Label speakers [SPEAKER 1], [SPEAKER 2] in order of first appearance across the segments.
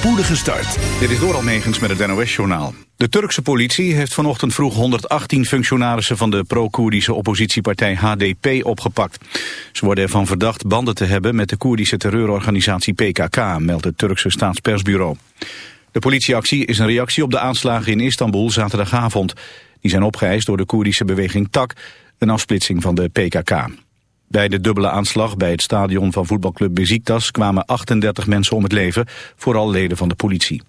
[SPEAKER 1] spoedige start.
[SPEAKER 2] Dit is Doral Megens met het NOS-journaal. De Turkse politie heeft vanochtend vroeg 118 functionarissen van de pro-Koerdische oppositiepartij HDP opgepakt. Ze worden ervan verdacht banden te hebben met de Koerdische terreurorganisatie PKK, meldt het Turkse staatspersbureau. De politieactie is een reactie op de aanslagen in Istanbul zaterdagavond. Die zijn opgeëist door de Koerdische beweging TAK, een afsplitsing van de PKK. Bij de dubbele aanslag bij het stadion van voetbalclub Beziktas kwamen 38 mensen om het leven, vooral leden van de politie.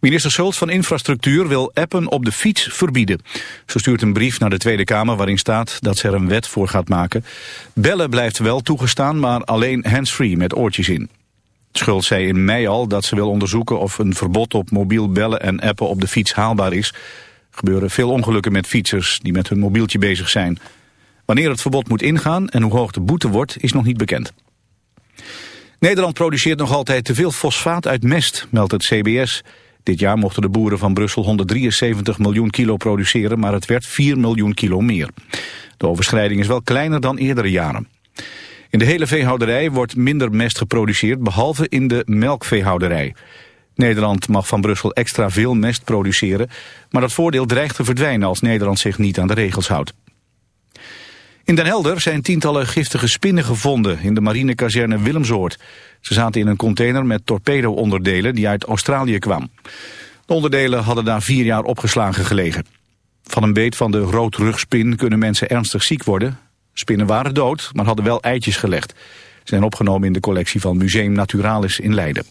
[SPEAKER 2] Minister Schultz van Infrastructuur wil appen op de fiets verbieden. Ze stuurt een brief naar de Tweede Kamer waarin staat dat ze er een wet voor gaat maken. Bellen blijft wel toegestaan, maar alleen handsfree met oortjes in. Schultz zei in mei al dat ze wil onderzoeken of een verbod op mobiel bellen en appen op de fiets haalbaar is. Er gebeuren veel ongelukken met fietsers die met hun mobieltje bezig zijn. Wanneer het verbod moet ingaan en hoe hoog de boete wordt is nog niet bekend. Nederland produceert nog altijd te veel fosfaat uit mest, meldt het CBS. Dit jaar mochten de boeren van Brussel 173 miljoen kilo produceren, maar het werd 4 miljoen kilo meer. De overschrijding is wel kleiner dan eerdere jaren. In de hele veehouderij wordt minder mest geproduceerd, behalve in de melkveehouderij. Nederland mag van Brussel extra veel mest produceren, maar dat voordeel dreigt te verdwijnen als Nederland zich niet aan de regels houdt. In Den Helder zijn tientallen giftige spinnen gevonden in de marinekazerne Willemsoord. Ze zaten in een container met torpedo-onderdelen die uit Australië kwam. De onderdelen hadden daar vier jaar opgeslagen gelegen. Van een beet van de roodrugspin kunnen mensen ernstig ziek worden. Spinnen waren dood, maar hadden wel eitjes gelegd. Ze zijn opgenomen in de collectie van Museum Naturalis in Leiden.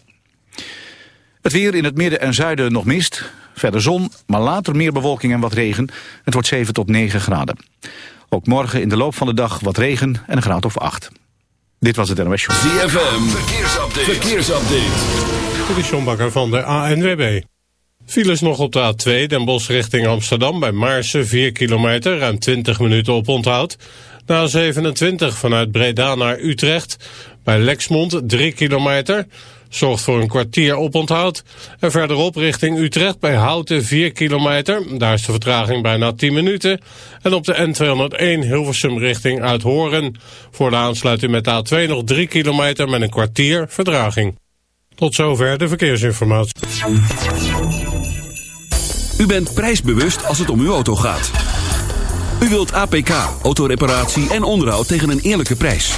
[SPEAKER 2] Het weer in het midden en zuiden nog mist. Verder zon, maar later meer bewolking en wat regen. Het wordt 7 tot 9 graden. Ook morgen in de loop van de dag wat regen en een graad of 8. Dit was het NOS Show.
[SPEAKER 1] ZFM, verkeersupdate. verkeersupdate.
[SPEAKER 3] Dit is John Bakker van de ANWB. Files nog op de A2, Den Bosch richting Amsterdam bij Maarsen 4 kilometer, ruim 20 minuten op onthoud. Na 27 vanuit Breda naar Utrecht bij Lexmond 3 kilometer zorgt voor een kwartier oponthoud. En verderop richting Utrecht bij Houten 4 kilometer. Daar is de vertraging bijna 10 minuten. En op de N201 Hilversum richting Uithoren. Voor de aansluiting met de A2 nog 3 kilometer met een kwartier vertraging. Tot zover de verkeersinformatie.
[SPEAKER 1] U bent prijsbewust als het om uw auto gaat. U wilt APK, autoreparatie en onderhoud tegen een eerlijke prijs.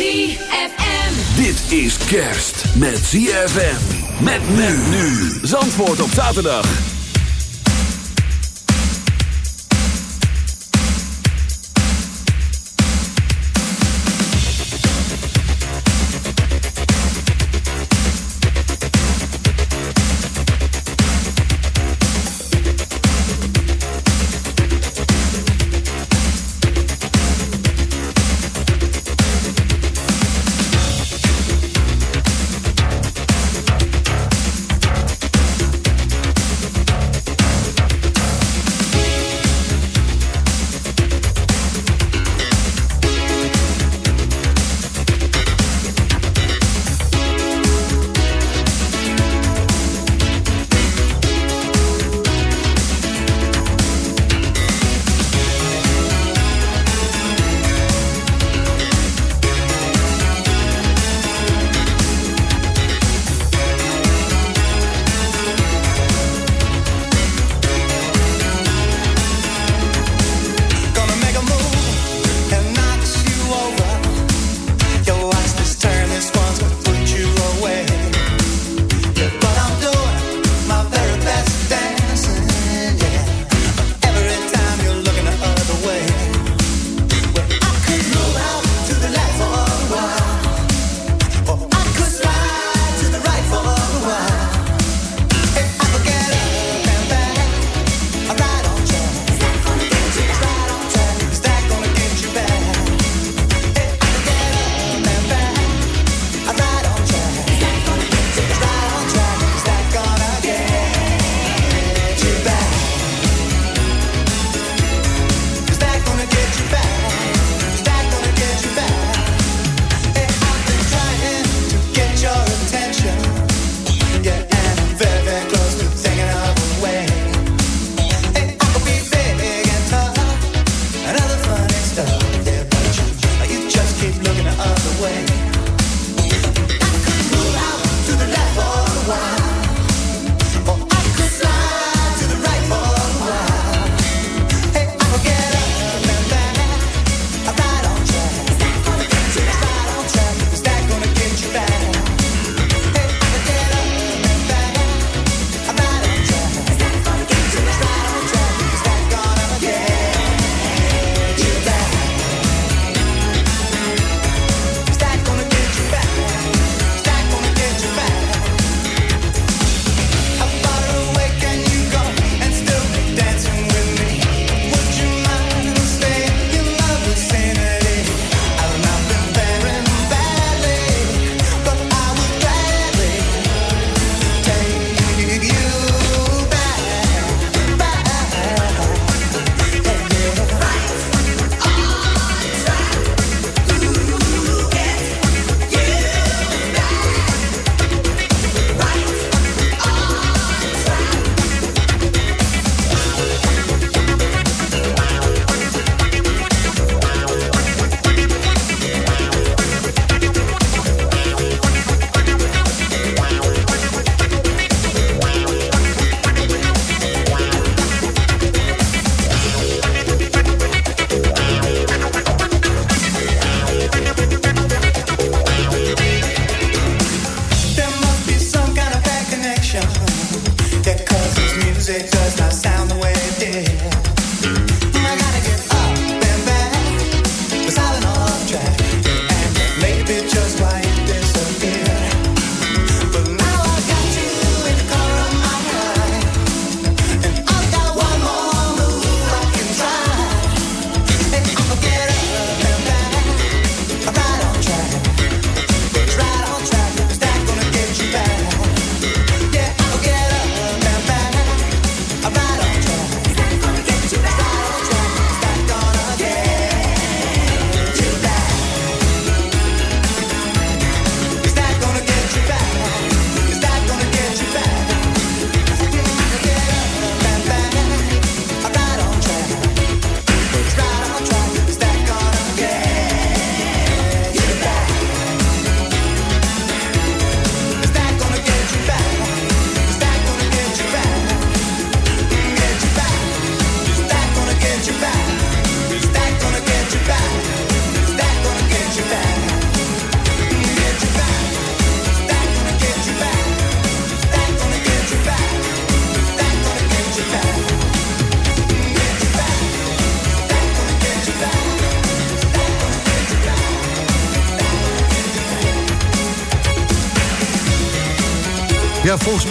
[SPEAKER 4] ZFM.
[SPEAKER 1] Dit is kerst met ZFM. Met men nu. Zandvoort op zaterdag.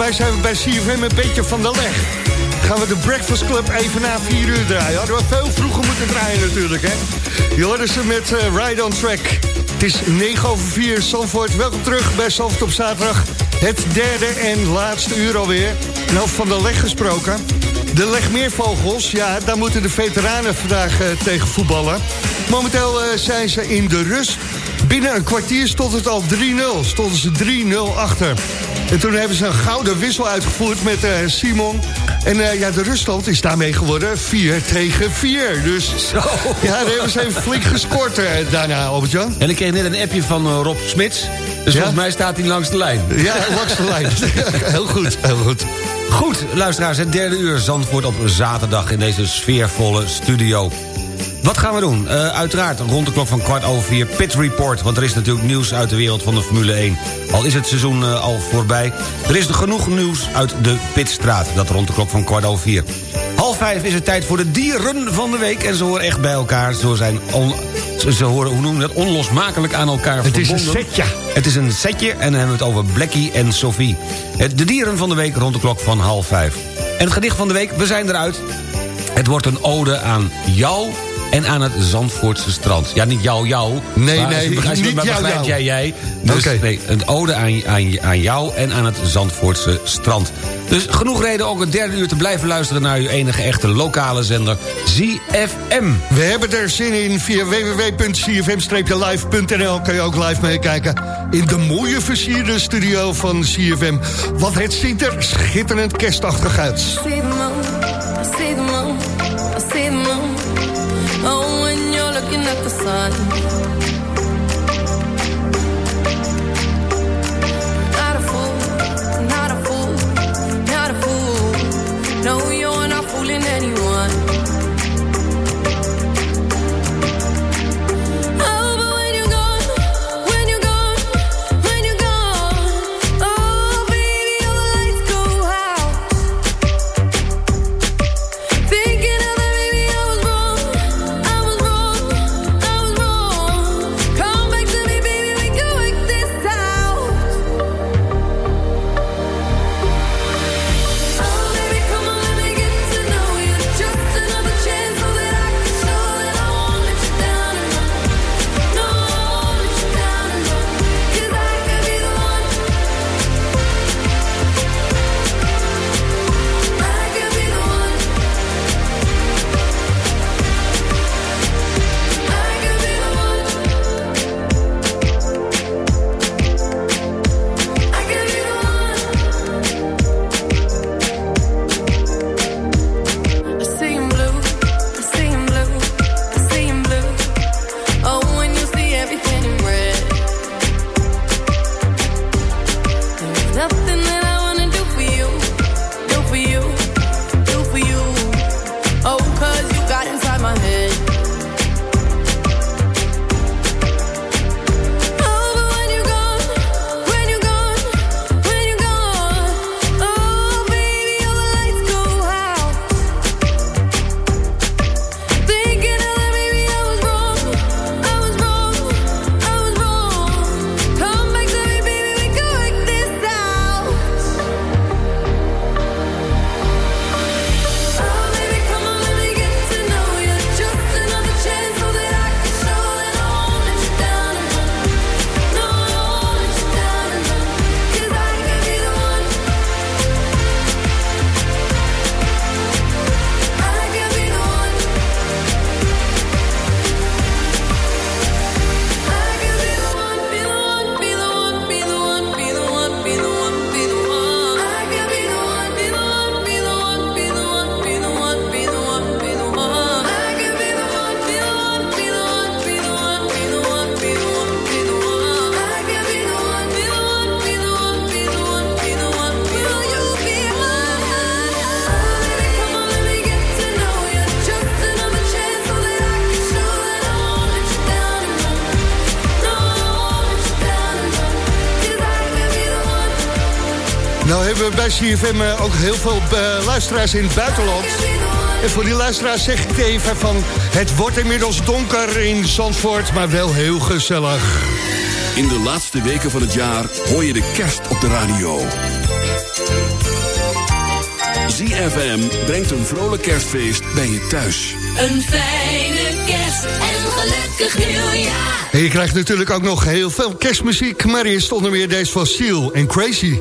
[SPEAKER 5] Mij zijn bij CFM een beetje van de leg. Gaan we de Breakfast Club even na 4 uur draaien. Hadden we veel vroeger moeten draaien natuurlijk, hè. Je ze met eh, Ride on Track. Het is 9 over 4, Zandvoort. Welkom terug bij Zandvoort op zaterdag. Het derde en laatste uur alweer. En over van de leg gesproken. De legmeervogels, ja, daar moeten de veteranen vandaag uh, tegen voetballen. Momenteel uh, zijn ze in de rust. Binnen een kwartier stond het al 3-0. Stonden ze 3-0 achter. En toen hebben ze een gouden wissel uitgevoerd met uh, Simon. En uh, ja, de ruststand is daarmee geworden 4 tegen 4. Dus
[SPEAKER 6] Zo.
[SPEAKER 5] ja, daar hebben ze even flink gescoord uh, daarna, Albert-Jan.
[SPEAKER 6] En ik kreeg net een appje van Rob Smits. Dus
[SPEAKER 5] Ja?
[SPEAKER 6] volgens mij staat hij langs de lijn.
[SPEAKER 5] Ja, langs de lijn. heel goed, heel goed.
[SPEAKER 6] Goed, luisteraars, het derde uur Zandvoort op zaterdag... in deze sfeervolle studio. Wat gaan we doen? Uh, uiteraard rond de klok van kwart over vier Pit Report... want er is natuurlijk nieuws uit de wereld van de Formule 1. Al is het seizoen uh, al voorbij. Er is genoeg nieuws uit de Pitstraat. Dat rond de klok van kwart over vier. Half vijf is het tijd voor de dieren van de week... en ze horen echt bij elkaar. Ze, zijn on, ze, ze horen, hoe noem je dat, onlosmakelijk aan elkaar
[SPEAKER 5] Het is
[SPEAKER 6] verbonden.
[SPEAKER 5] een setje.
[SPEAKER 6] Het is een setje en dan hebben we het over Blackie en Sophie. De dieren van de week rond de klok van half vijf. En het gedicht van de week, we zijn eruit. Het wordt een ode aan jou en aan het Zandvoortse strand. Ja, niet jou, jou.
[SPEAKER 5] Nee,
[SPEAKER 6] maar
[SPEAKER 5] nee,
[SPEAKER 6] begrijpt-
[SPEAKER 5] niet
[SPEAKER 6] maar
[SPEAKER 5] jou, jou.
[SPEAKER 6] jij, jij. Dus nee, een ode aan, aan, aan jou en aan het Zandvoortse strand. Dus genoeg reden ook het derde uur te blijven luisteren... naar uw enige echte lokale zender ZFM.
[SPEAKER 5] We hebben er zin in via www.cfm-live.nl. Kan je ook live meekijken in de mooie versierde studio van CFM. Want het ziet er schitterend kerstachtig uit.
[SPEAKER 4] No,
[SPEAKER 5] hebben we bij CFM eh, ook heel veel eh, luisteraars in het buitenland. En voor die luisteraars zeg ik even van... het wordt inmiddels donker in Zandvoort, maar wel heel gezellig.
[SPEAKER 1] In de laatste weken van het jaar hoor je de kerst op de radio. ZFM brengt een vrolijk kerstfeest bij je thuis.
[SPEAKER 7] Een fijne kerst en een gelukkig nieuwjaar.
[SPEAKER 8] En je krijgt natuurlijk ook nog heel veel kerstmuziek... maar eerst onder meer deze van Seal en Crazy.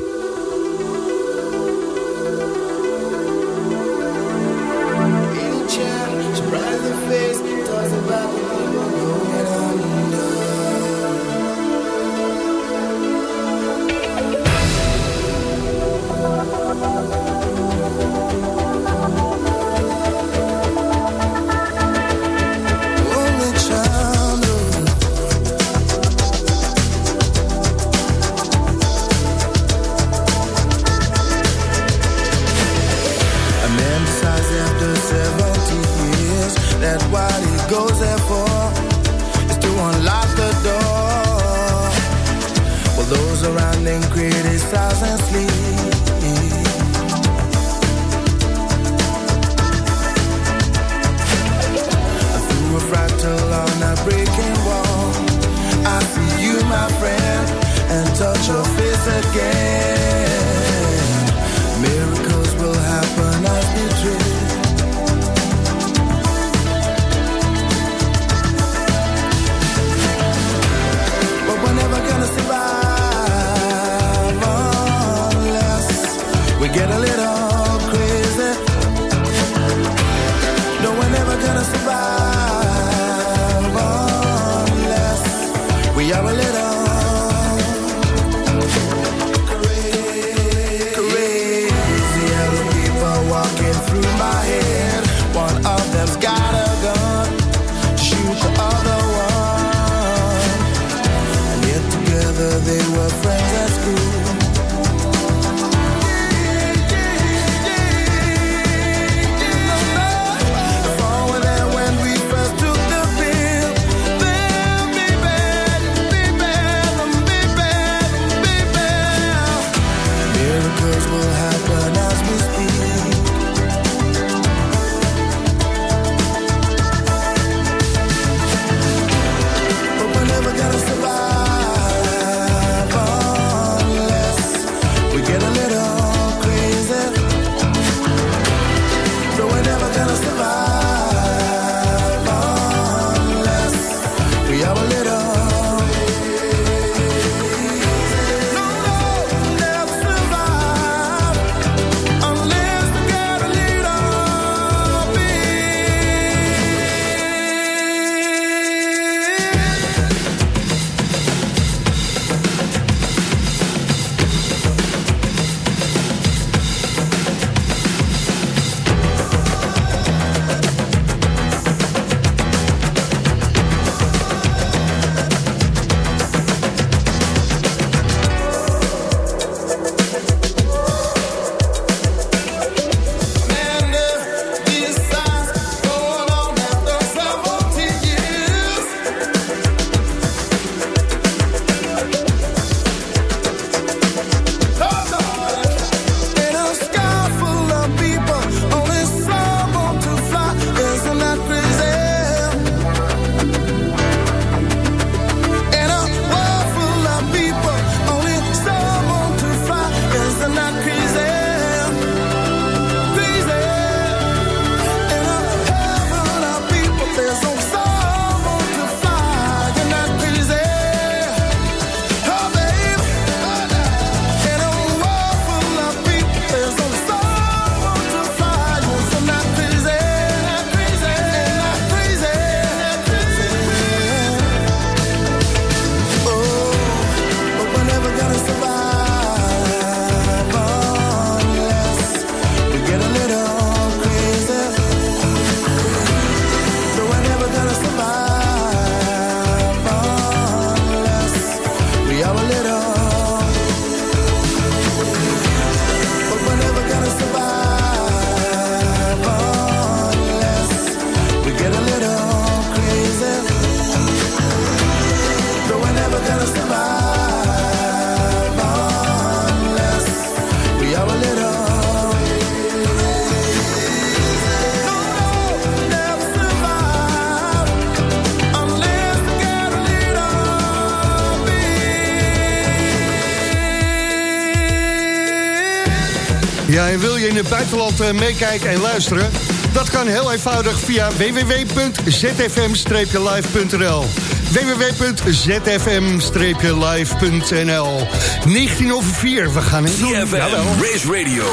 [SPEAKER 5] Ja, en wil je in het buitenland eh, meekijken en luisteren? Dat kan heel eenvoudig via www.zfm-live.nl www.zfm-live.nl 19 over 4, we gaan. Jawel.
[SPEAKER 1] CFM Race Radio,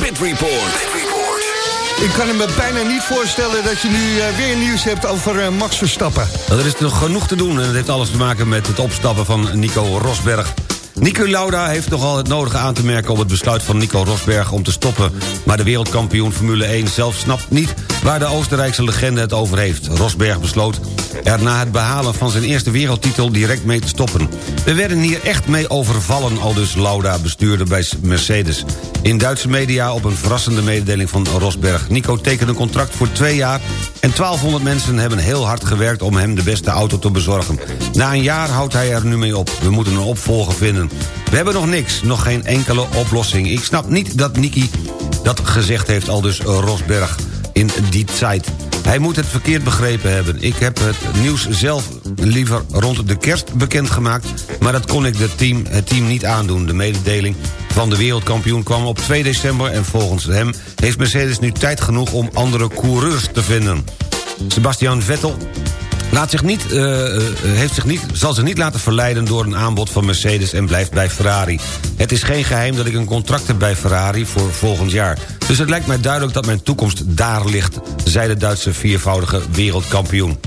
[SPEAKER 1] Pit Report.
[SPEAKER 5] Ik kan me bijna niet voorstellen dat je nu eh, weer nieuws hebt over eh, Max Verstappen.
[SPEAKER 6] Nou, Er is nog genoeg te doen en het heeft alles te maken met het opstappen van Nico Rosberg. Nico Lauda heeft nogal het nodige aan te merken op het besluit van Nico Rosberg om te stoppen. Maar de wereldkampioen Formule 1 zelf snapt niet waar de Oostenrijkse legende het over heeft. Rosberg besloot er na het behalen van zijn eerste wereldtitel direct mee te stoppen. We werden hier echt mee overvallen, al dus Lauda bestuurde bij Mercedes. In Duitse media op een verrassende mededeling van Rosberg. Nico tekende een contract voor twee jaar en 1200 mensen hebben heel hard gewerkt om hem de beste auto te bezorgen. Na een jaar houdt hij er nu mee op. We moeten een opvolger vinden. We hebben nog niks, nog geen enkele oplossing. Ik snap niet dat Niki dat gezegd heeft, al dus Rosberg in die tijd. Hij moet het verkeerd begrepen hebben. Ik heb het nieuws zelf liever rond de kerst bekendgemaakt... maar dat kon ik de team, het team niet aandoen. De mededeling van de wereldkampioen kwam op 2 december... en volgens hem heeft Mercedes nu tijd genoeg om andere coureurs te vinden. Sebastian Vettel Laat zich niet, eh, eh, heeft zich niet, zal zich niet laten verleiden door een aanbod van Mercedes en blijft bij Ferrari. Het is geen geheim dat ik een contract heb bij Ferrari voor volgend jaar. Dus het lijkt mij duidelijk dat mijn toekomst daar ligt, zei de Duitse viervoudige wereldkampioen.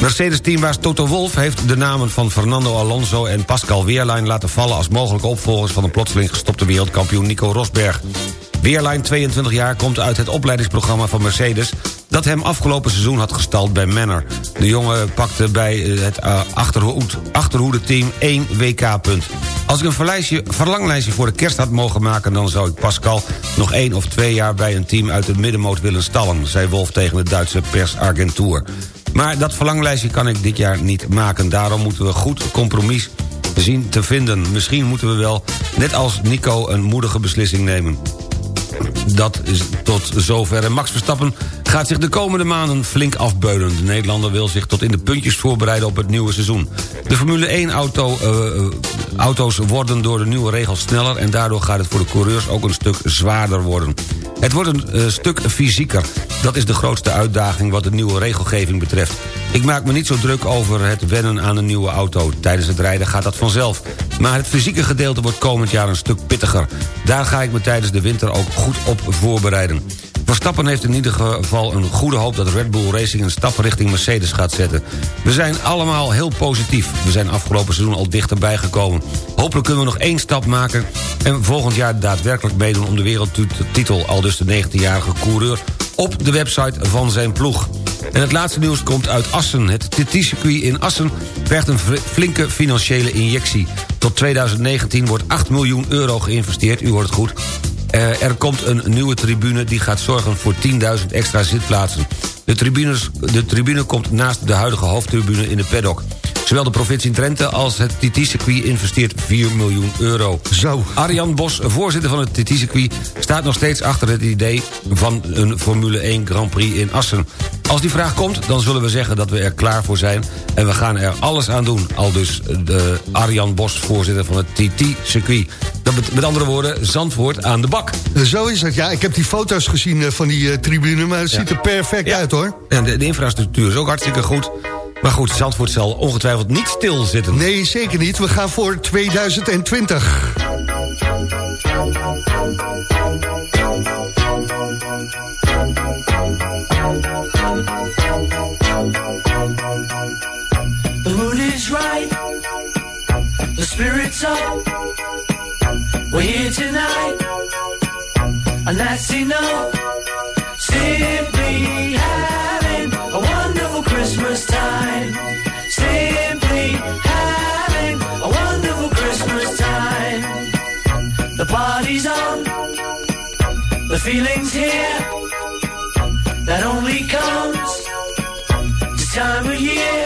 [SPEAKER 6] Mercedes-teambaas Toto Wolff heeft de namen van Fernando Alonso en Pascal Wehrlein laten vallen als mogelijke opvolgers van de plotseling gestopte wereldkampioen Nico Rosberg. Weerlijn, 22 jaar, komt uit het opleidingsprogramma van Mercedes... dat hem afgelopen seizoen had gestald bij Manor. De jongen pakte bij eh, het eh, achterhoed, achterhoede-team 1 WK-punt. Als ik een verlanglijstje voor de kerst had mogen maken... dan zou ik Pascal nog één of twee jaar bij een team uit de middenmoot willen stallen... zei Wolf tegen de Duitse persagentuur. Maar dat verlanglijstje kan ik dit jaar niet maken. Daarom moeten we goed compromis zien te vinden. Misschien moeten we wel, net als Nico, een moedige beslissing nemen. Dat is tot zover. En Max Verstappen gaat zich de komende maanden flink afbeulen. De Nederlander wil zich tot in de puntjes voorbereiden op het nieuwe seizoen. De Formule 1 auto, eh, auto's worden door de nieuwe regels sneller... en daardoor gaat het voor de coureurs ook een stuk zwaarder worden. Het wordt een eh, stuk fysieker. Dat is de grootste uitdaging wat de nieuwe regelgeving betreft. Ik maak me niet zo druk over het wennen aan een nieuwe auto. Tijdens het rijden gaat dat vanzelf. Maar het fysieke gedeelte wordt komend jaar een stuk pittiger. Daar ga ik me tijdens de winter ook goed op voorbereiden. Verstappen heeft in ieder geval een goede hoop dat Red Bull Racing een stap richting Mercedes gaat zetten. We zijn allemaal heel positief. We zijn afgelopen seizoen al dichterbij gekomen. Hopelijk kunnen we nog één stap maken en volgend jaar daadwerkelijk meedoen om de wereldtitel. Al dus de 19-jarige coureur op de website van zijn ploeg. En het laatste nieuws komt uit Assen. Het TT-circuit in Assen krijgt een flinke financiële injectie. Tot 2019 wordt 8 miljoen euro geïnvesteerd, u hoort het goed... Eh, er komt een nieuwe tribune die gaat zorgen voor 10.000 extra zitplaatsen. De, tribunes, de tribune komt naast de huidige hoofdtribune in de paddock. Zowel de provincie Drenthe als het TT-circuit investeert 4 miljoen euro.
[SPEAKER 5] Zo.
[SPEAKER 6] Arjan Bos, voorzitter van het TT-circuit... staat nog steeds achter het idee van een Formule 1 Grand Prix in Assen. Als die vraag komt, dan zullen we zeggen dat we er klaar voor zijn... en we gaan er alles aan doen. Al dus de Arjan Bos, voorzitter van het TT-circuit. Dat met, andere woorden, Zandvoort aan de bak.
[SPEAKER 5] Zo is het, ja. Ik heb die foto's gezien eh, van die eh, tribune, maar het ziet er perfect
[SPEAKER 6] Ja.
[SPEAKER 5] uit, hoor.
[SPEAKER 6] En de, de infrastructuur is ook hartstikke goed. Maar goed, Zandvoort zal ongetwijfeld niet stilzitten.
[SPEAKER 5] Nee, zeker niet. We gaan voor 2020.
[SPEAKER 9] The mood is right. The spirit's up. We're here tonight. And that's enough. Simply having a wonderful Christmas time. Simply having a wonderful Christmas time. The party's on. The feeling's here. That only comes this time of year.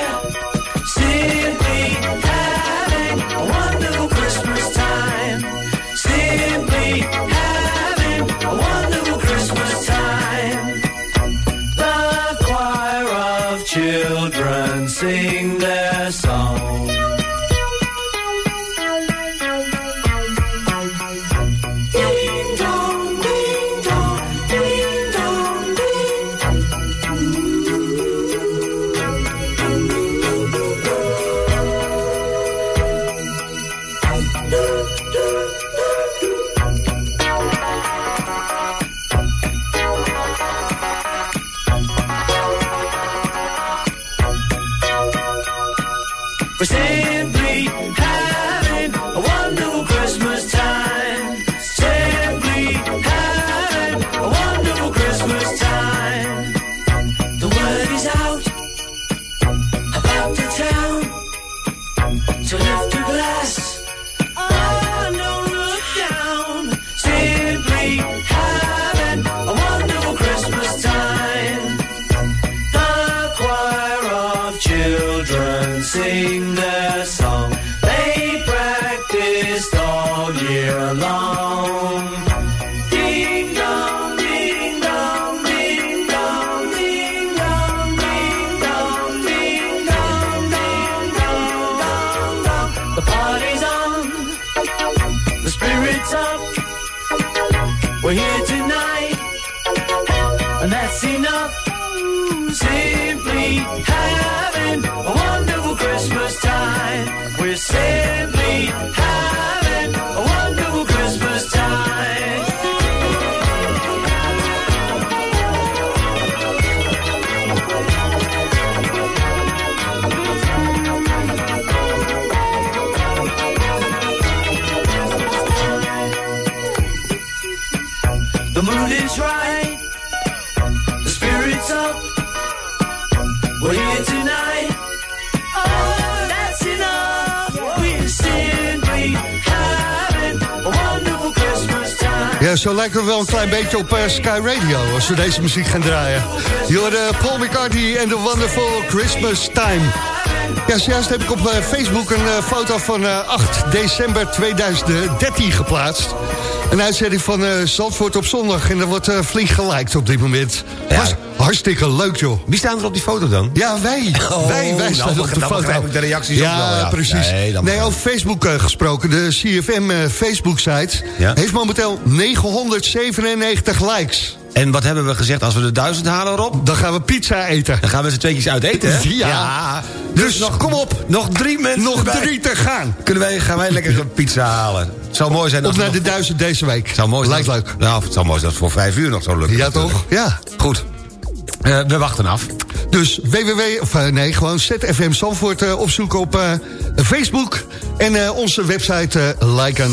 [SPEAKER 10] We're
[SPEAKER 9] saying zo lijken we wel een klein beetje op eh, Sky Radio als we deze muziek gaan draaien. Je hoorde Paul McCartney en The Wonderful Christmas Time. Ja, zojuist heb ik op eh, Facebook een eh, foto van eh, 8 december 2013 geplaatst. Een uitzending van eh, Zandvoort op zondag. En er wordt eh, flink geliked op dit moment.
[SPEAKER 6] Ja.
[SPEAKER 9] Was hartstikke leuk, joh.
[SPEAKER 6] Wie staan er op die foto dan?
[SPEAKER 9] Ja, wij.
[SPEAKER 6] Oh,
[SPEAKER 9] wij, wij
[SPEAKER 6] nou,
[SPEAKER 9] staan op de foto.
[SPEAKER 6] ik de reacties
[SPEAKER 9] ja,
[SPEAKER 6] wel, ja.
[SPEAKER 9] precies.
[SPEAKER 6] Nee,
[SPEAKER 9] over Facebook eh, gesproken. De CFM Facebook-site
[SPEAKER 6] Ja.
[SPEAKER 9] heeft momenteel 997 likes.
[SPEAKER 6] En wat hebben we gezegd als we de duizend halen, Rob?
[SPEAKER 9] Dan gaan we pizza eten.
[SPEAKER 6] Dan gaan we z'n tweetjes uit eten, hè?
[SPEAKER 9] Ja. Dus, kom op.
[SPEAKER 6] Nog drie mensen
[SPEAKER 9] Nog
[SPEAKER 6] erbij.
[SPEAKER 9] drie te gaan.
[SPEAKER 6] Kunnen wij, gaan wij lekker een pizza halen? Zou mooi zijn
[SPEAKER 9] Op
[SPEAKER 6] als...
[SPEAKER 9] naar de duizend deze week.
[SPEAKER 6] Zou mooi zijn
[SPEAKER 9] Lijkt leuk.
[SPEAKER 6] Nou, het zou mooi zijn als het voor vijf uur nog zo lukt.
[SPEAKER 9] Ja,
[SPEAKER 6] natuurlijk.
[SPEAKER 9] toch? Ja.
[SPEAKER 6] Goed. Eh, we wachten af.
[SPEAKER 9] Dus www, of eh, nee, gewoon ZFM Zandvoort eh, opzoeken op eh, Facebook. En eh, onze website eh, liken.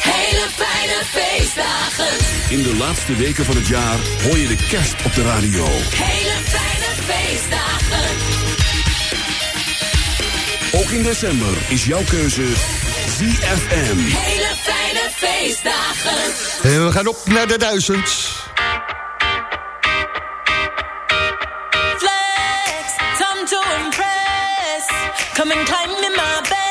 [SPEAKER 5] Hele fijne feestdagen.
[SPEAKER 1] In de laatste weken van het jaar hoor je de kerst op de radio.
[SPEAKER 5] Hele fijne feestdagen.
[SPEAKER 1] Ook in december is jouw keuze ZFM.
[SPEAKER 5] Hele fijne feestdagen.
[SPEAKER 9] En we gaan op naar de duizend.
[SPEAKER 7] flex, time to impress. Come and climb in my bed.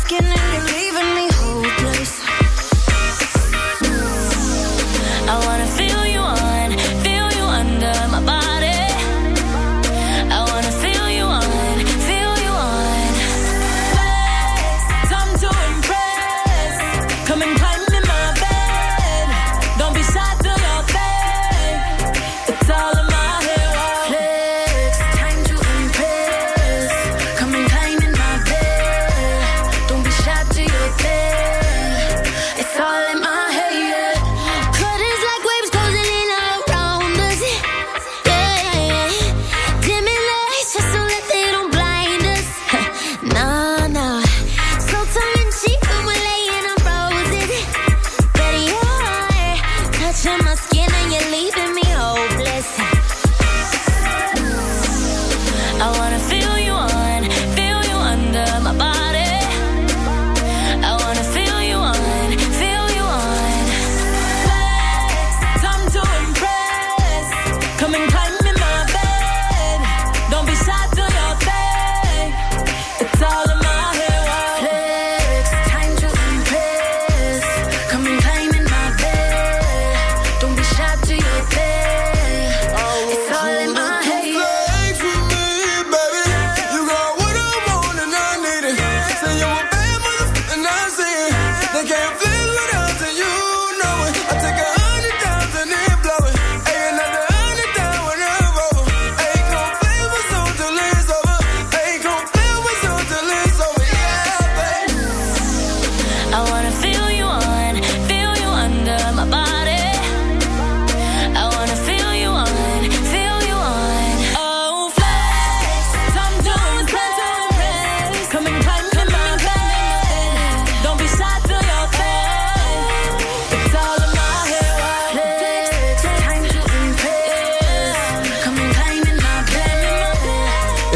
[SPEAKER 7] Skin and you're leaving me hopeless.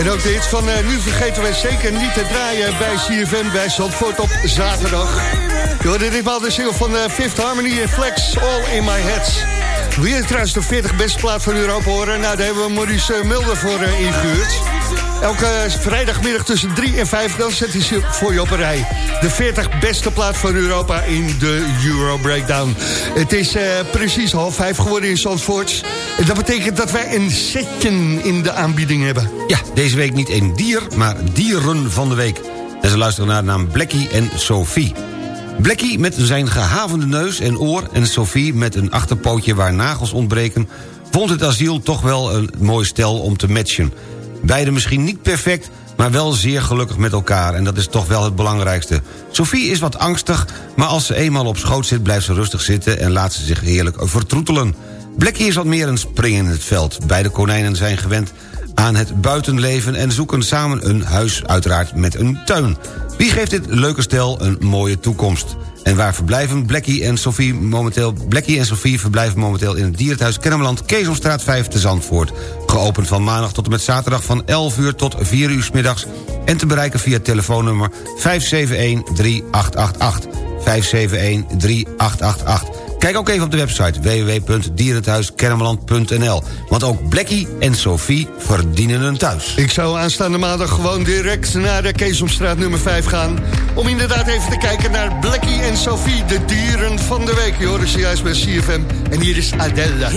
[SPEAKER 5] En ook dit van eh, nu vergeten wij zeker niet te draaien bij CFM bij Zandvoort op zaterdag. Je hoorde ditmaal de single van eh, Fifth Harmony en Flex, All in My Heads. Wil je trouwens de 40 beste plaat van Europa horen? Nou, daar hebben we Maurice eh, Mulder voor eh, ingehuurd. Elke vrijdagmiddag tussen 3 en 5, dan zet hij ze voor je op een rij. De 40 beste plaat van Europa in de Euro Breakdown. Het is eh, precies half vijf geworden in Zandvoort. En dat betekent dat wij een setje in de aanbieding hebben.
[SPEAKER 6] Ja, deze week niet een dier, maar dieren van de week. En ze luisteren naar de naam Blackie en Sophie. Blackie met zijn gehavende neus en oor... en Sophie met een achterpootje waar nagels ontbreken... vond het asiel toch wel een mooi stel om te matchen. Beide misschien niet perfect, maar wel zeer gelukkig met elkaar... en dat is toch wel het belangrijkste. Sophie is wat angstig, maar als ze eenmaal op schoot zit... blijft ze rustig zitten en laat ze zich heerlijk vertroetelen. Blackie is wat meer een spring in het veld. Beide konijnen zijn gewend aan het buitenleven... en zoeken samen een huis, uiteraard met een tuin. Wie geeft dit leuke stel een mooie toekomst? En waar verblijven Blackie en Sophie momenteel? Blackie en Sophie verblijven momenteel in het dierenthuis Kennemerland... Kezelstraat 5 te Zandvoort. Geopend van maandag tot en met zaterdag van 11 uur tot 4 uur middags... en te bereiken via telefoonnummer 571-3888. 571-3888. Kijk ook even op de website www.dierenthuiskennemerland.nl. Want ook Blackie en Sophie verdienen een thuis.
[SPEAKER 5] Ik zou aanstaande maandag gewoon direct naar de Keesomstraat nummer 5 gaan... om inderdaad even te kijken naar Blackie en Sophie, de dieren van de week. Je hoorde ze juist bij CFM. En hier is Adela.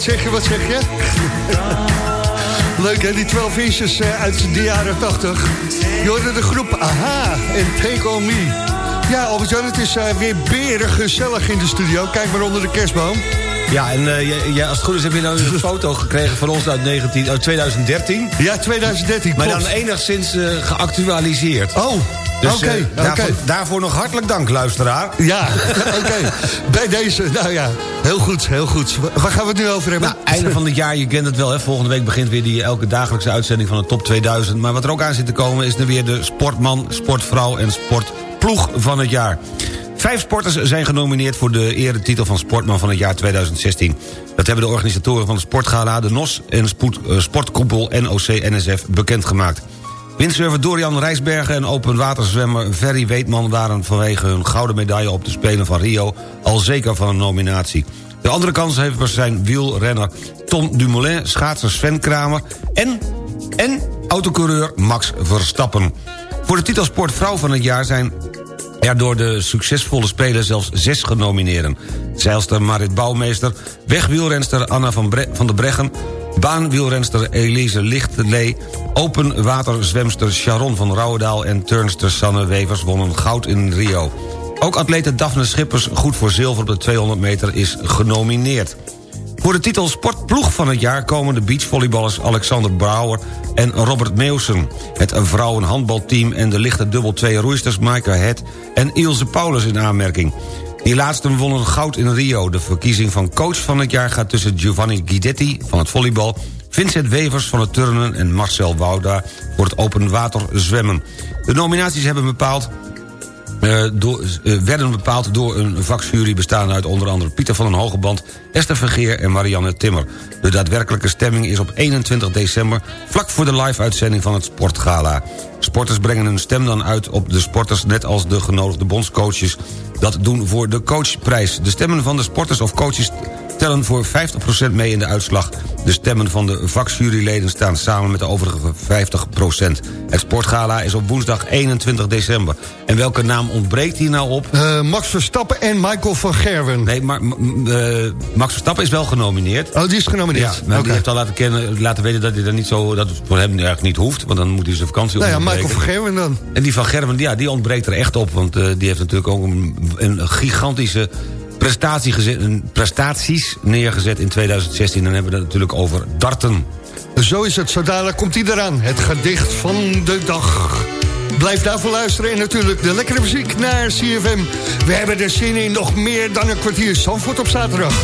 [SPEAKER 5] Wat zeg je, wat zeg je? Leuk hè, die 12 inches eh, uit de jaren 80. Je hoorde de groep Aha en Take On Me. Ja, Albert-Jan, het is eh, weer berig gezellig in de studio. Kijk maar onder de kerstboom.
[SPEAKER 6] Ja, en eh, als het goed is heb je nou een foto gekregen van ons uit, 19, uit 2013.
[SPEAKER 5] Ja, 2013,
[SPEAKER 6] Maar
[SPEAKER 5] klopt.
[SPEAKER 6] dan enigszins geactualiseerd.
[SPEAKER 5] Oh,
[SPEAKER 6] Dus
[SPEAKER 5] oké,
[SPEAKER 6] eh, daarvoor, daarvoor nog hartelijk dank, luisteraar.
[SPEAKER 5] Ja, oké. Bij deze, nou ja, heel goed, heel goed. Waar gaan we het nu over hebben?
[SPEAKER 6] Nou, einde van het jaar, je kent het wel, hè? volgende week begint weer die elke dagelijkse uitzending van de Top 2000. Maar wat er ook aan zit te komen is er weer de sportman, sportvrouw en sportploeg van het jaar. Vijf sporters zijn genomineerd voor de eretitel van Sportman van het jaar 2016. Dat hebben de organisatoren van de Sportgala, de NOS en spoed, eh, sportkoepel NOC-NSF bekendgemaakt. Windsurfer Dorian Rijsbergen en open waterzwemmer Ferry Weetman... waren vanwege hun gouden medaille op de Spelen van Rio... al zeker van een nominatie. De andere kanshebbers zijn wielrenner Tom Dumoulin... schaatser Sven Kramer en, en autocoureur Max Verstappen. Voor de titel Sportvrouw van het jaar zijn er door de succesvolle spelers zelfs zes genomineerden. Zeilster Marit Bouwmeester, wegwielrenster Anna van, Bre van der Breggen... baanwielrenster Elise Lichtlee... open waterzwemster Sharon van Rouwendaal... en turnster Sanne Wevers wonnen goud in Rio. Ook atlete Daphne Schippers, goed voor zilver op de 200 meter, is genomineerd. Voor de titel Sportploeg van het jaar komen de beachvolleyballers Alexander Brouwer en Robert Meeuwsen. Het vrouwenhandbalteam en de lichte dubbel 2 roeisters Maaike Het en Ilse Paulus in aanmerking. Die laatsten wonnen goud in Rio. De verkiezing van coach van het jaar gaat tussen Giovanni Guidetti van het volleybal... Vincent Wevers van het turnen en Marcel Wouda voor het open water zwemmen. De nominaties hebben bepaald eh, eh, werden bepaald door een vakjury bestaande uit onder andere Pieter van den Hogeband, Esther Vergeer en Marianne Timmer. De daadwerkelijke stemming is op 21 december, vlak voor de live-uitzending van het Sportgala. Sporters brengen hun stem dan uit op de sporters, net als de genodigde bondscoaches dat doen voor de coachprijs. De stemmen van de sporters of coaches tellen voor 50% mee in de uitslag. De stemmen van de vakjuryleden staan samen met de overige 50%. Het sportgala is op woensdag 21 december. En welke naam ontbreekt hier nou op?
[SPEAKER 5] Eh, Max Verstappen en Michael van Gerwen.
[SPEAKER 6] Nee, maar eh, Max Verstappen is wel genomineerd.
[SPEAKER 5] Oh, die is
[SPEAKER 6] Ja,
[SPEAKER 5] genomineerd.
[SPEAKER 6] maar
[SPEAKER 5] Oké.
[SPEAKER 6] die heeft al laten, kennen, laten weten dat hij er niet zo, dat het voor hem eigenlijk niet hoeft, want dan moet hij zijn vakantie
[SPEAKER 5] Nou ja. Michael van Gerwen dan.
[SPEAKER 6] En die van Gerben, ja, die ontbreekt er echt op. Want eh, die heeft natuurlijk ook een, een gigantische prestatie gezet, een prestaties neergezet in 2016. Dan hebben we het natuurlijk over darten.
[SPEAKER 5] Zo is het, zo dadelijk komt hij eraan. Het gedicht van de dag. Blijf daarvoor luisteren en natuurlijk de lekkere muziek naar CFM. We hebben er zin in nog meer dan een kwartier Zandvoort op zaterdag.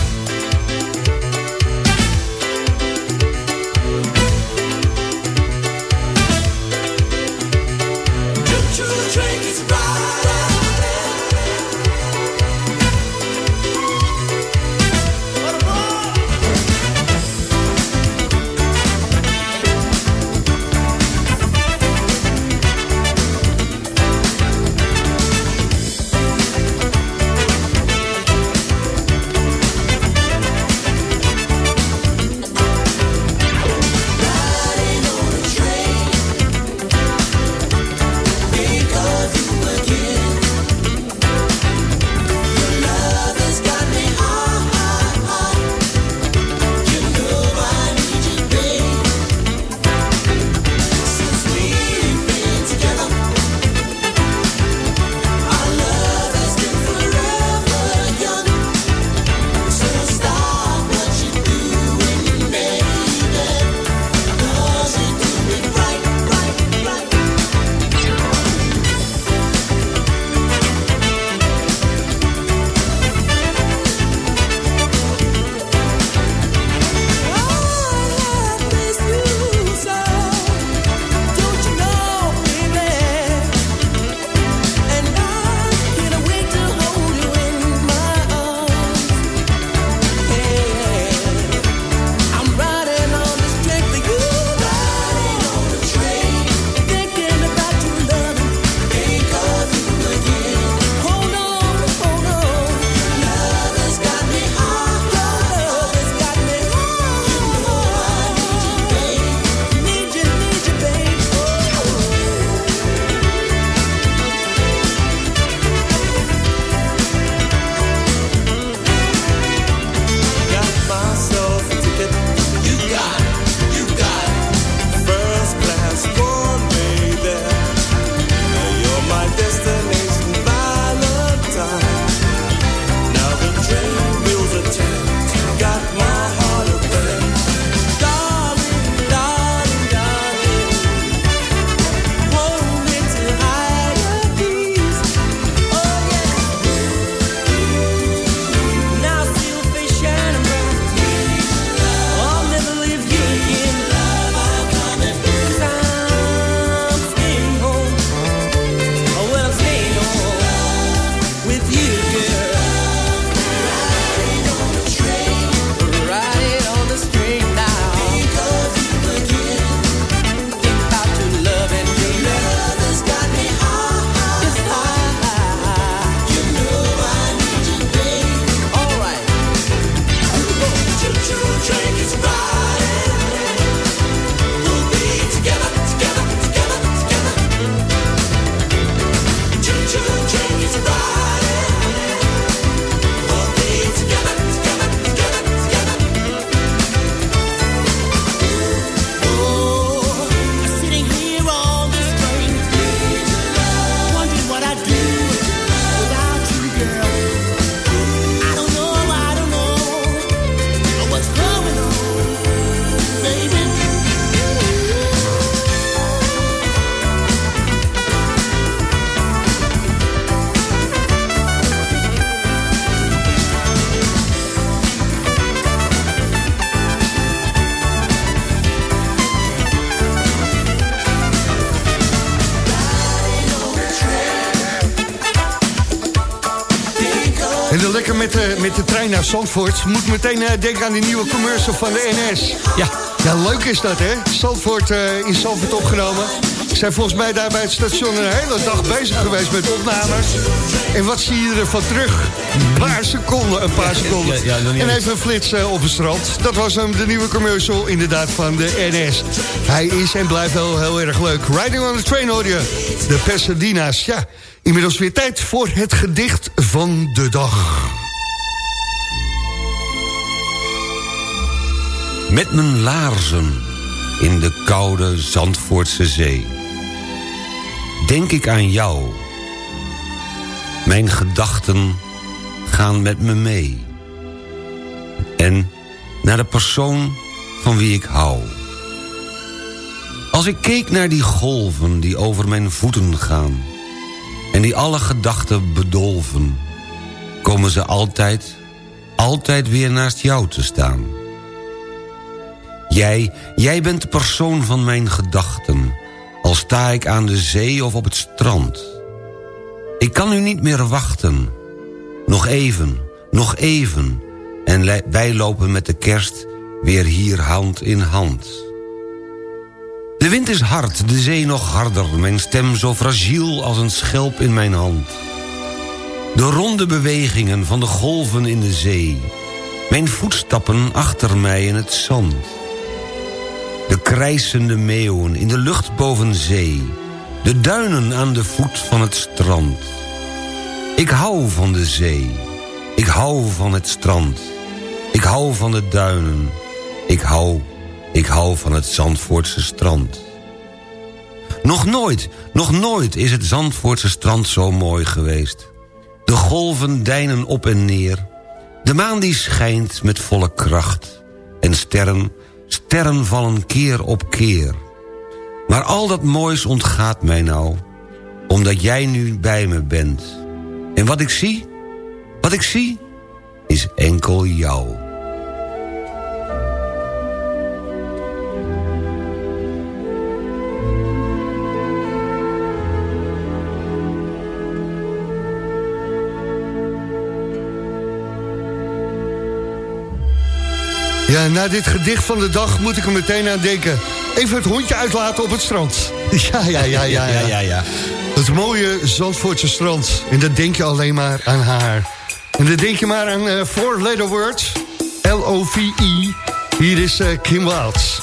[SPEAKER 5] Zandvoort. Moet meteen eh, denken aan die nieuwe commercial van de NS.
[SPEAKER 6] Ja.
[SPEAKER 5] Ja, leuk is dat, hè? Zandvoort eh, in Zandvoort opgenomen. Ze zijn volgens mij daar bij het station een hele dag bezig geweest met opnames. En wat zie je ervan terug? Een paar seconden, een paar seconden.
[SPEAKER 6] ja, ja,
[SPEAKER 5] en even een flits eh, op het strand. Dat was hem, de nieuwe commercial inderdaad van de NS. Hij is en blijft wel heel erg leuk. Riding on the train hoor je. De Pasadena's. Ja, inmiddels weer tijd voor het gedicht van de dag.
[SPEAKER 6] Met mijn laarzen in de koude Zandvoortse zee. Denk ik aan jou. Mijn gedachten gaan met me mee. En naar de persoon van wie ik hou. Als ik keek naar die golven die over mijn voeten gaan... en die alle gedachten bedolven... komen ze altijd, altijd weer naast jou te staan... Jij, jij bent de persoon van mijn gedachten. Al sta ik aan de zee of op het strand. Ik kan nu niet meer wachten. Nog even, nog even. En wij lopen met de kerst weer hier hand in hand. De wind is hard, de zee nog harder. Mijn stem zo fragiel als een schelp in mijn hand. De ronde bewegingen van de golven in de zee. Mijn voetstappen achter mij in het zand. De krijsende meeuwen in de lucht boven zee. De duinen aan de voet van het strand. Ik hou van de zee. Ik hou van het strand. Ik hou van de duinen. Ik hou, ik hou van het Zandvoortse strand. Nog nooit, nog nooit is het Zandvoortse strand zo mooi geweest. De golven deinen op en neer. De maan die schijnt met volle kracht. En sterren, sterren vallen keer op keer. Maar al dat moois ontgaat mij nou. Omdat jij nu bij me bent. En wat ik zie, wat ik zie, is enkel jou.
[SPEAKER 5] Ja, na dit gedicht van de dag moet ik er meteen aan denken. Even het hondje uitlaten op het strand. Ja, ja, ja, ja. ja.
[SPEAKER 6] ja, ja.
[SPEAKER 5] Het mooie Zandvoortse strand. En dan denk je alleen maar aan haar. En dan denk je maar aan eh four letter words. L-O-V-I. Hier is eh, Kim Wilds.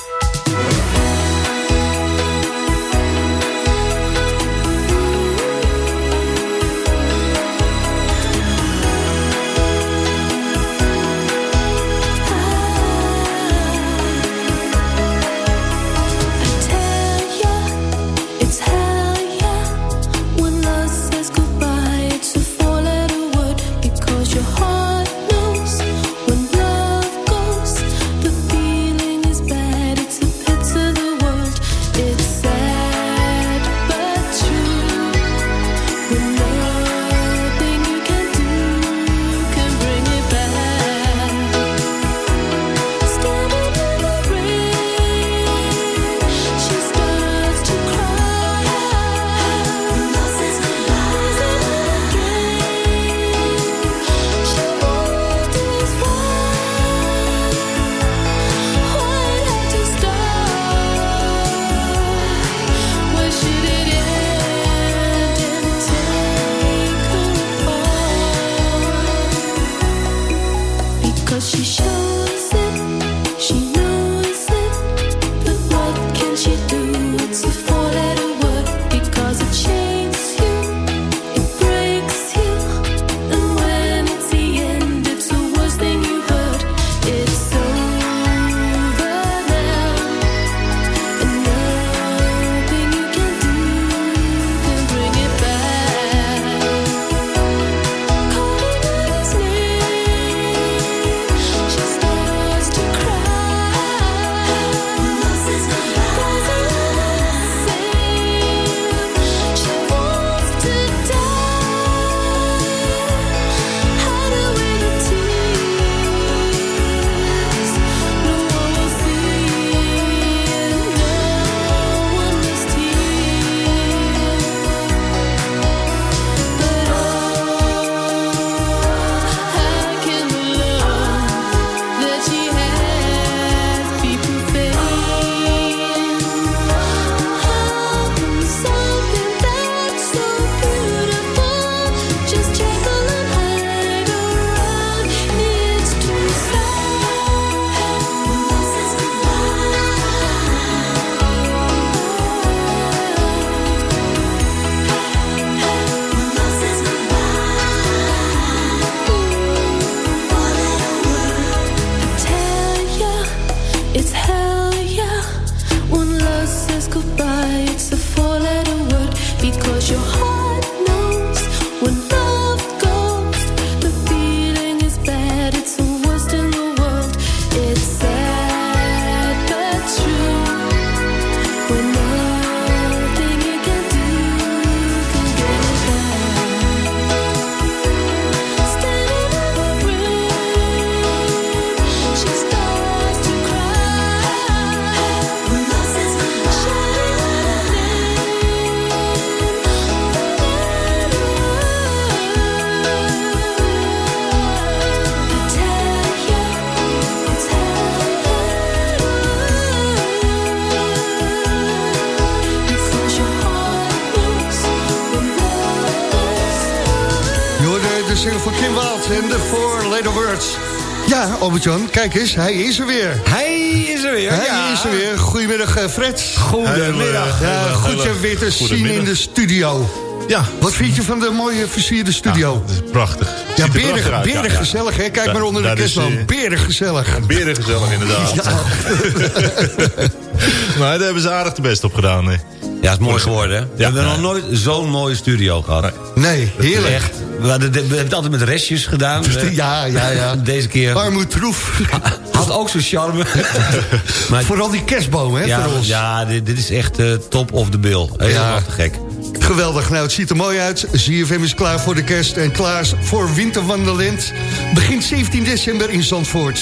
[SPEAKER 11] Albert-Jan, kijk eens, hij is er weer.
[SPEAKER 6] Hij is er weer.
[SPEAKER 11] Hij
[SPEAKER 6] ja.
[SPEAKER 11] is er weer. Goedemiddag, eh, Fred.
[SPEAKER 6] Goedemiddag.
[SPEAKER 11] Ja, goed je weer te zien
[SPEAKER 12] goedemiddag.
[SPEAKER 11] in de studio.
[SPEAKER 12] Ja,
[SPEAKER 11] Wat vind je van de mooie versierde studio?
[SPEAKER 12] dat is prachtig.
[SPEAKER 11] Ja, berig, berig
[SPEAKER 12] ja, ja.
[SPEAKER 11] gezellig, hè? Kijk
[SPEAKER 12] Ja,
[SPEAKER 11] maar onder de kerstboom.
[SPEAKER 12] eh,
[SPEAKER 11] Berig gezellig.
[SPEAKER 12] Beren gezellig inderdaad. maar daar hebben ze aardig de best op gedaan. Hè.
[SPEAKER 6] Ja, het is mooi geworden, hè? We hebben nog nooit zo'n mooie studio gehad.
[SPEAKER 11] Nee, heerlijk.
[SPEAKER 6] Echt. We, hadden we hebben het altijd met restjes gedaan. Eh,
[SPEAKER 11] Ja, ja, ja.
[SPEAKER 6] Deze keer
[SPEAKER 11] Armoed troef.
[SPEAKER 6] had ook zo'n charme. maar
[SPEAKER 11] Vooral die kerstboom, hè,
[SPEAKER 6] ja,
[SPEAKER 11] voor ons.
[SPEAKER 6] ja dit, dit is echt eh, top of the bill. Helemaal
[SPEAKER 11] Ja.
[SPEAKER 6] te gek.
[SPEAKER 11] Geweldig, nou het ziet er mooi uit. ZFM is klaar voor de kerst en klaar voor Winterwandelend. Begint 17 december in Zandvoort.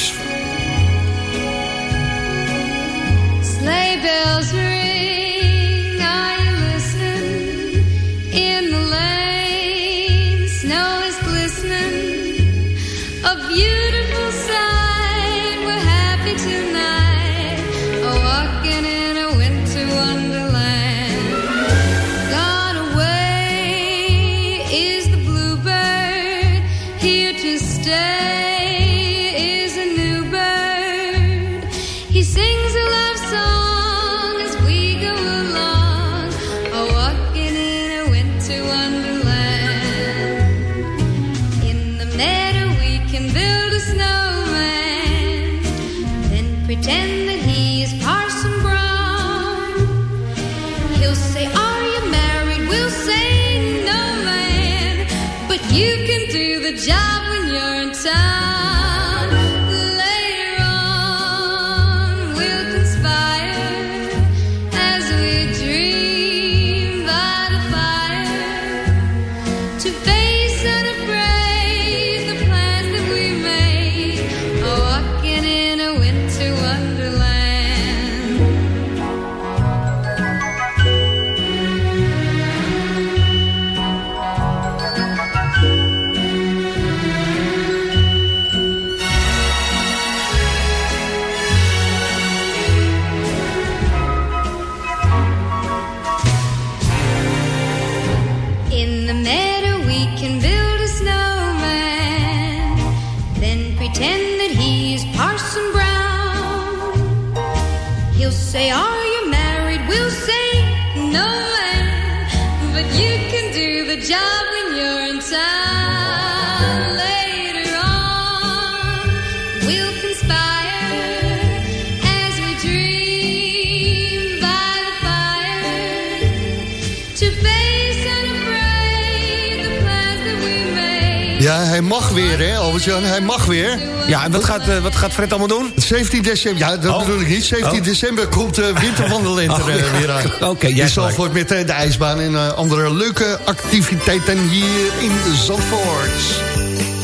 [SPEAKER 11] Hij mag weer.
[SPEAKER 6] Ja, en wat gaat, eh, wat gaat Fred allemaal doen?
[SPEAKER 11] 17 december, ja, dat
[SPEAKER 6] Oh.
[SPEAKER 11] bedoel ik niet. 17
[SPEAKER 6] Oh.
[SPEAKER 11] december komt de winterwandelend er
[SPEAKER 6] Oh,
[SPEAKER 11] eh,
[SPEAKER 6] ja.
[SPEAKER 11] weer aan.
[SPEAKER 6] Oké, jij is gelijk.
[SPEAKER 11] Zandvoort met eh, de ijsbaan en eh, andere leuke activiteiten hier in Zandvoort.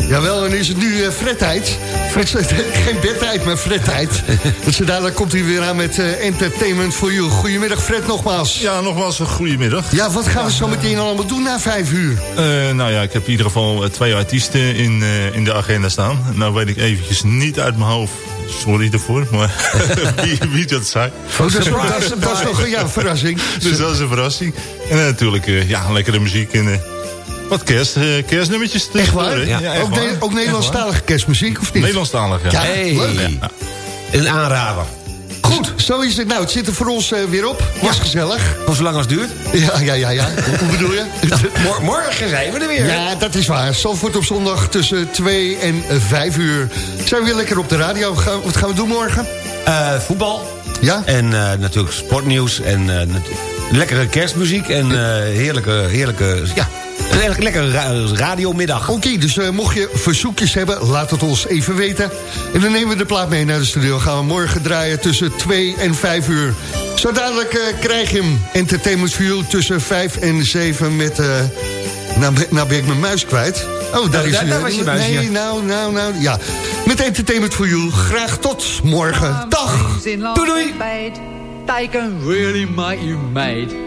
[SPEAKER 11] Jawel, en is het nu uh, frettijd. Fred, geen bedtijd, maar dus dadelijk komt hij weer aan met eh, Entertainment for You. Goedemiddag Fred nogmaals.
[SPEAKER 12] Ja, nogmaals een goedemiddag.
[SPEAKER 11] Ja, wat gaan we zo meteen allemaal doen na vijf uur?
[SPEAKER 12] Eh, nou ja, ik heb in ieder geval eh, twee artiesten in, in de agenda staan. Nou weet ik eventjes niet uit mijn hoofd, sorry ervoor, maar wie, wie dat zijn.
[SPEAKER 11] Oh, dat, is, dat, is, dat is nog ja, een verrassing.
[SPEAKER 12] Dus dat is een verrassing. En natuurlijk, ja, lekkere muziek en wat kerst, eh, kerstnummertjes.
[SPEAKER 11] Echt waar?
[SPEAKER 6] Ja.
[SPEAKER 11] ook,
[SPEAKER 12] waar.
[SPEAKER 11] ne- ook
[SPEAKER 12] Echt waar.
[SPEAKER 11] Nederlandstalige kerstmuziek, of niet?
[SPEAKER 12] Nederlandstalig, ja.
[SPEAKER 11] Ja,
[SPEAKER 6] Hey.
[SPEAKER 11] leuk.
[SPEAKER 12] Ja.
[SPEAKER 6] Een aanrader.
[SPEAKER 11] Goed, zo is het. Nou, het zit er voor ons eh, weer op. Was gezellig.
[SPEAKER 6] Voor zolang als het duurt.
[SPEAKER 11] Ja, ja, ja, ja. Hoe bedoel je?
[SPEAKER 6] Mor- morgen zijn we er weer.
[SPEAKER 11] Ja, dat is waar. Zandvoort op zondag tussen 2 en 5 uur. Zijn we weer lekker op de radio. Gaan- Wat gaan we doen morgen?
[SPEAKER 6] Eh, voetbal.
[SPEAKER 5] Ja?
[SPEAKER 6] En eh, natuurlijk sportnieuws en eh, lekkere kerstmuziek en eh, heerlijke, heerlijke, ja, een heerlijke- lekkere ra- radiomiddag.
[SPEAKER 5] Oké, dus eh, mocht je verzoekjes hebben, laat het ons even weten. En dan nemen we de plaat mee naar de studio. Gaan we morgen draaien tussen 2 en 5 uur. Zo dadelijk eh, krijg je hem. Entertainment for You tussen 5 en 7 met... eh nou, ben- nou ben ik mijn muis kwijt. Oh, daar
[SPEAKER 6] Oh,
[SPEAKER 5] is hij.
[SPEAKER 6] daar was je muis,
[SPEAKER 5] Nee,
[SPEAKER 6] ja.
[SPEAKER 5] nou, nou, nou, ja. Met Entertainment for You. Graag tot morgen. Dag.
[SPEAKER 6] Doei, doei.
[SPEAKER 13] Bed, they can really make you mad.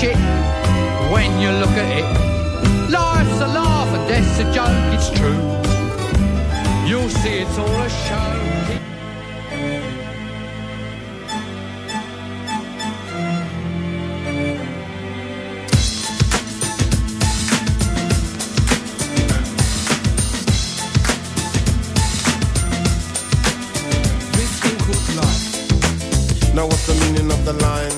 [SPEAKER 13] Shit when you look at it. Life's a laugh and death's a joke, it's true. You'll see it's all a show.
[SPEAKER 14] Now what's the meaning of the line?